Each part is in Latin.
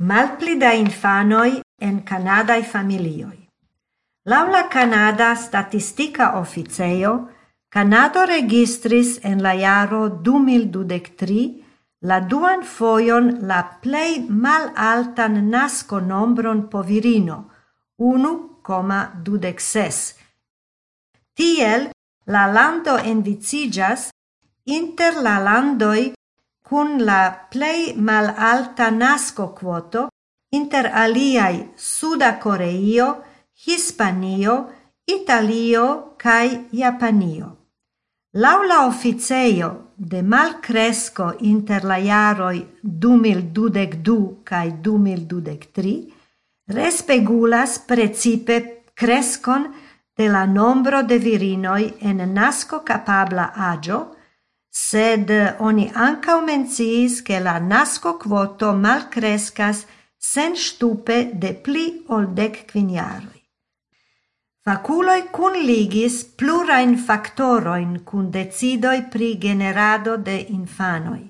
Malpli da infanoi en Canadae familioi. Laula Canada Statistica Officeio, Canado registris en la jaro 2023 la duan fojon la plej malaltan naskonombron po virino, 1,26. Tiel la lando envicigas inter la landoi cun la plei malalta nasco quoto inter aliai Suda Coreio, Hispanio, Italio cae Japanio. Laula officeio de malcresco inter la iaroi 2022 cae 2023 respegulas precipe crescon de la nombro de virinoi en nasco capabla agio sed oni ancau menciis che la nasco quoto mal crescas sen stupe de pli ol dec quiniaroi. Faculoi cun ligis plurain factoroin cun decidoi pri generado de infanoi.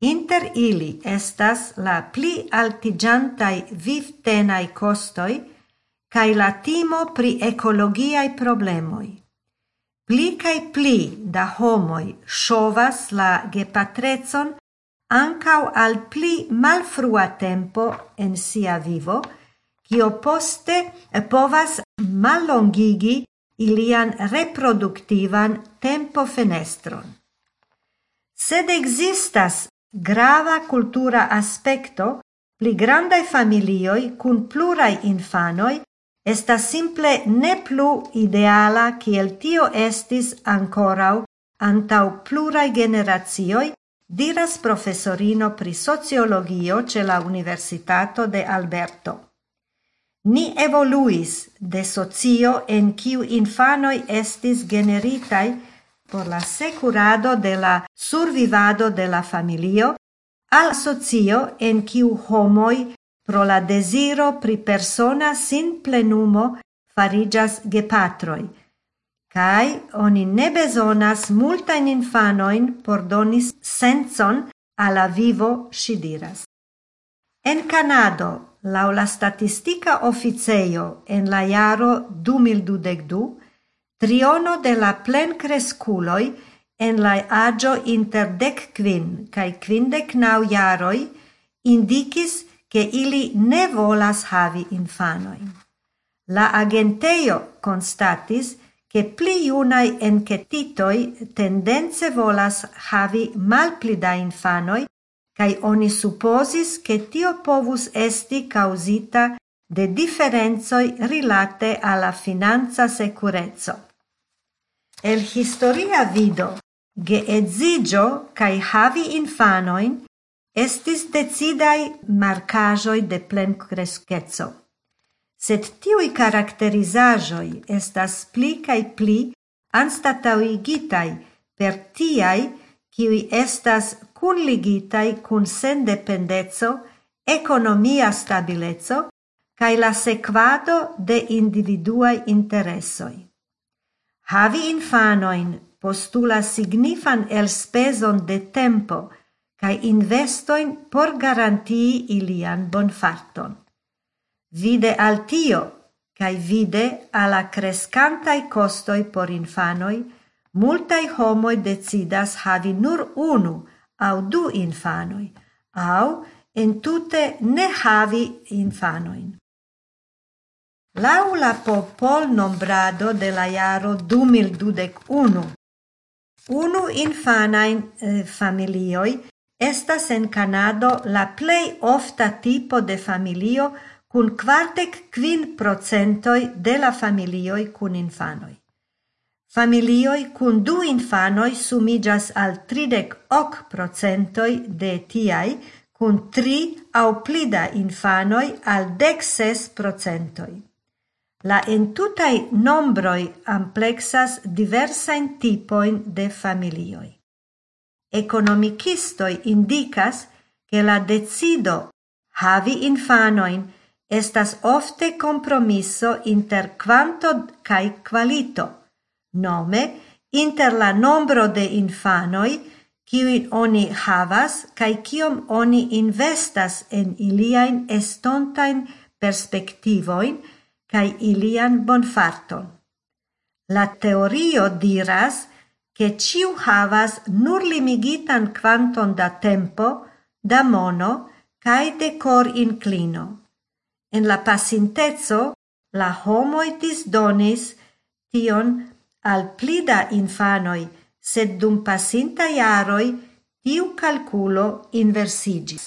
Inter ili estas la pli altigiantai vivtenai costoi cae la timo pri ecologiai problemoi. Pli cae pli da homoi shovas la gepatrezon ancau al pli malfrua tempo en sia vivo, cio poste povas mallongigi ilian reproductivan tempo fenestron. Sed existas grava cultura aspecto pli grandai familioi cun plurai infanoi estas simple ne plu ideala kiel tio estis ancorau antau plurai generacioj, diras professorino pri sociologio ce la Universitato de Alberto. Ni evoluis de socio en kiu infanoi estis generitai por la securado de la survivado de la familio al socio en kiu homoi Pro la desiro pri persona sin plenumo farigas gepatroi, cae oni ne besonas multain infanoin por donis senson alla vivo, si diras. En Canado, lau la statistica officeio en la iaro 2022, triono de la plen cresculoi en la agio inter dec quin cae quindec nau iaroi indicis che ili ne volas havi infanoin. La agenteio constatis che pli iunai encetitoi tendenze volas havi malpli da infanoi, cae oni supposis che tio povus esti causita de differenzoi rilate alla finanza securezzo. El historia vido, ge ezigio cae havi infanoin Estis decidai marcajoi de plen plenkreskeco, sed tiui caracterizajoi estas pli cae pli anstatauigitai per tiaj, kiuj estas kunligitaj kun sendependeco, ekonomia stabileco kaj la sekvado de individuaj interesoj. Havi infanoin postula signifan elspezon de tempo – kaj investoin por garantii ilian bonfarton. Vide al tio, kaj vide alla crescantai costoi por infanoi, multai homoi decidas havi nur unu au du infanoi, au entute ne havi infanoin. Lau la popol nombrado de la jaro 2021, unu infanain eh, familioi Estas en Canado la plej ofta tipo de familio kun kvardek kvin procentoj de la familioj kun infanoj. Familioj kun du infanoj sumiĝas al tridek ok procentoj de tiaj kun tri aŭ pli da infanoj al dek ses procentoj. La entutaj nombroj ampleksas diversajn tipojn de familioj economicistoi indicas che la decido havi infanoin estas ofte compromisso inter quanto cae qualito, nome inter la nombro de infanoi kiuin oni havas cae kiom oni investas en iliain estontain perspektivoin cae ilian bonfarton. La teorio diras che ciu havas nur limigitan quanton da tempo, da mono cae de cor inclino. En la pacintezo, la homoi disdonis tion al plida infanoi, sed dum pacinta iaroi tiu calculo inversigis.